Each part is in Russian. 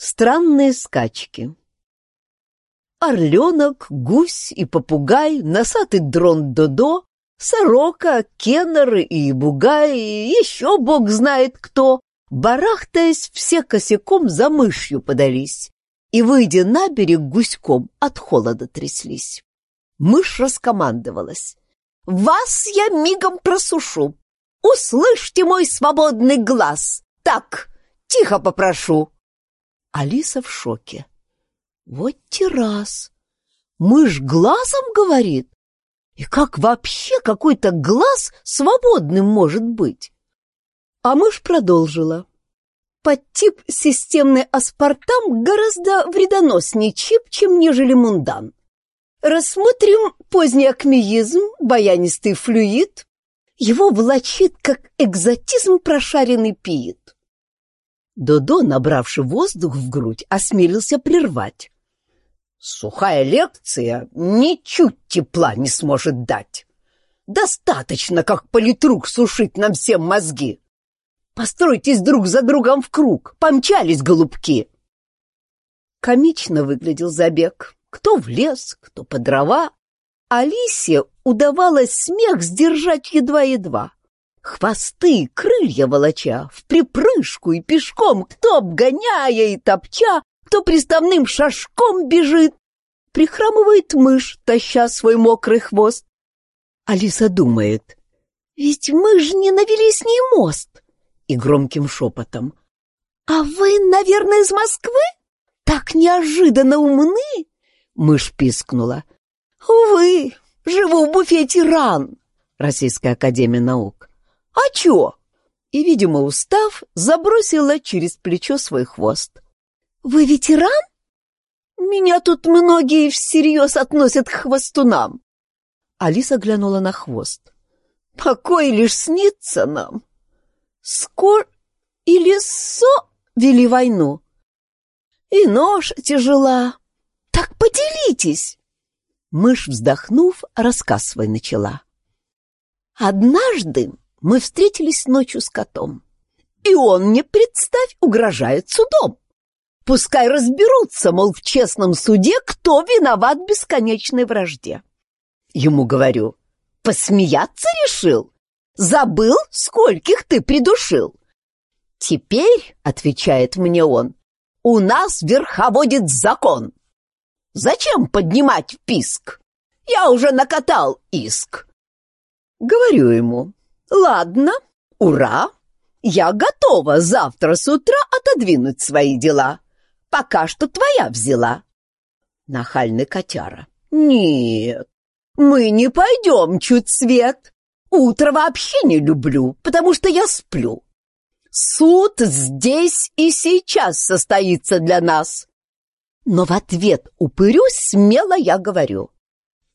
Странные скачки. Орленок, гусь и попугай, носатый дрон Додо, сорока, кеннеры и бугай, еще бог знает кто, барахтаясь, все косяком за мышью подались и, выйдя на берег гуськом, от холода тряслись. Мышь раскомандовалась. «Вас я мигом просушу! Услышьте мой свободный глаз! Так, тихо попрошу!» Алиса в шоке. Вот террас. Мышь глазом говорит? И как вообще какой-то глаз свободным может быть? А мышь продолжила. Подтип системный аспартам гораздо вредоноснее чип, чем нежели мундан. Рассмотрим поздний акмеизм, баянистый флюид. Его влачит, как экзотизм прошаренный пиит. Додо, набравший воздух в грудь, осмелился прервать. Сухая лекция ничуть тепла не сможет дать. Достаточно, как политрук, сушить нам всем мозги. Постройтесь друг за другом в круг, помчались голубки. Комично выглядел забег. Кто в лес, кто по дрова. Алисе удавалось смех сдержать едва-едва. Хвосты, крылья волоча, в припрыжку и пешком, кто обгоняя и топча, кто приставным шажком бежит. Прихрамывает мышь, таща свой мокрый хвост. Алиса думает, ведь мы же не навели с ней мост. И громким шепотом. А вы, наверное, из Москвы? Так неожиданно умны? Мышь пискнула. Увы, живу в буфете РАН, Российская Академия Наук. «А чё?» И, видимо, устав, забросила через плечо свой хвост. «Вы ветеран?» «Меня тут многие всерьез относят к хвостунам». Алиса глянула на хвост. «Покой лишь снится нам. Скор или со вели войну. И нож тяжела. Так поделитесь!» Мышь, вздохнув, рассказ свой начала. «Однажды мы встретились ночью с котом. И он мне, представь, угрожает судом. Пускай разберутся, мол, в честном суде, кто виноват в бесконечной вражде. Ему говорю, посмеяться решил? Забыл, скольких ты придушил? Теперь, отвечает мне он, у нас верховодит закон. Зачем поднимать писк? Я уже накатал иск. Говорю ему, «Ладно, ура! Я готова завтра с утра отодвинуть свои дела. Пока что твоя взяла». Нахальный котяра. «Нет, мы не пойдем чуть свет. Утро вообще не люблю, потому что я сплю. Суд здесь и сейчас состоится для нас». Но в ответ упырюсь смело я говорю.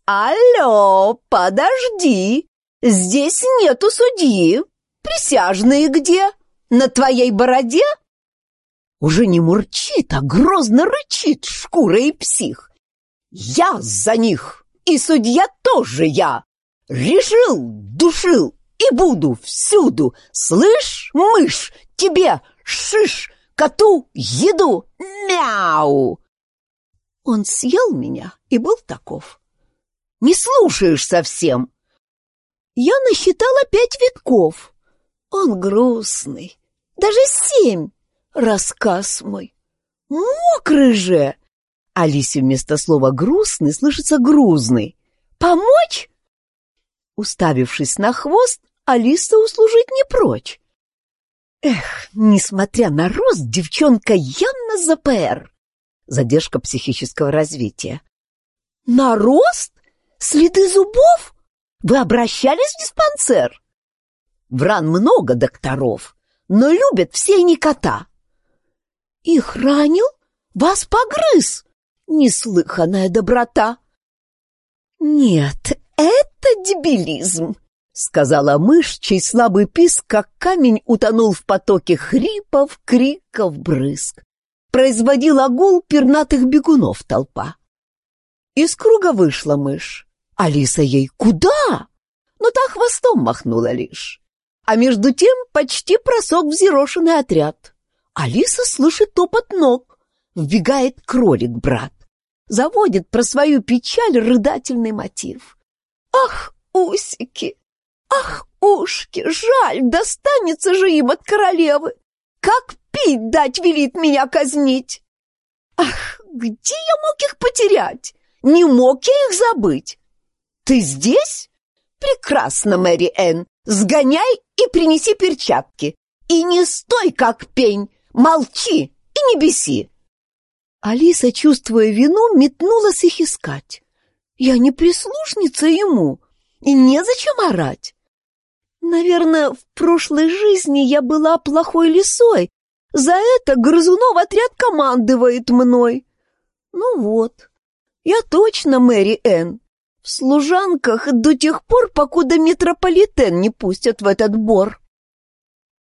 «Алло, подожди, Здесь нету судьи. Присяжные где? На твоей бороде? Уже не мурчит, а грозно рычит шкура и псих. Я за них, и судья тоже я. Решил, душил и буду всюду. Слышь, мышь, тебе шиш, коту еду, мяу. Он съел меня и был таков. Не слушаешь совсем, я насчитала пять витков. Он грустный. Даже семь. Рассказ мой. Мокрый же. Алисе вместо слова «грустный» слышится «грузный». «Помочь?» Уставившись на хвост, Алиса услужить не прочь. Эх, несмотря на рост, девчонка явно ЗПР. Задержка психического развития. На рост? Следы зубов? Вы обращались в диспансер? Вран много докторов, но любят все не кота. Их ранил? Вас погрыз? Неслыханная доброта. Нет, это дебилизм, сказала мышь, чей слабый писк, как камень, утонул в потоке хрипов, криков, брызг. Производила гул пернатых бегунов толпа. Из круга вышла мышь. Алиса ей «Куда?» Но та хвостом махнула лишь. А между тем почти просок взъерошенный отряд. Алиса слышит топот ног. Вбегает кролик-брат. Заводит про свою печаль рыдательный мотив. Ах, усики! Ах, ушки! Жаль, достанется же им от королевы! Как пить дать велит меня казнить? Ах, где я мог их потерять? Не мог я их забыть? Ты здесь? Прекрасно, Мэри Энн. Сгоняй и принеси перчатки. И не стой, как пень. Молчи и не беси. Алиса, чувствуя вину, метнулась их искать. Я не прислушница ему, и незачем орать. Наверное, в прошлой жизни я была плохой лисой. За это Грызунов отряд командует мной. Ну вот, я точно Мэри Энн. В служанках до тех пор, покуда метрополитен не пустят в этот бор.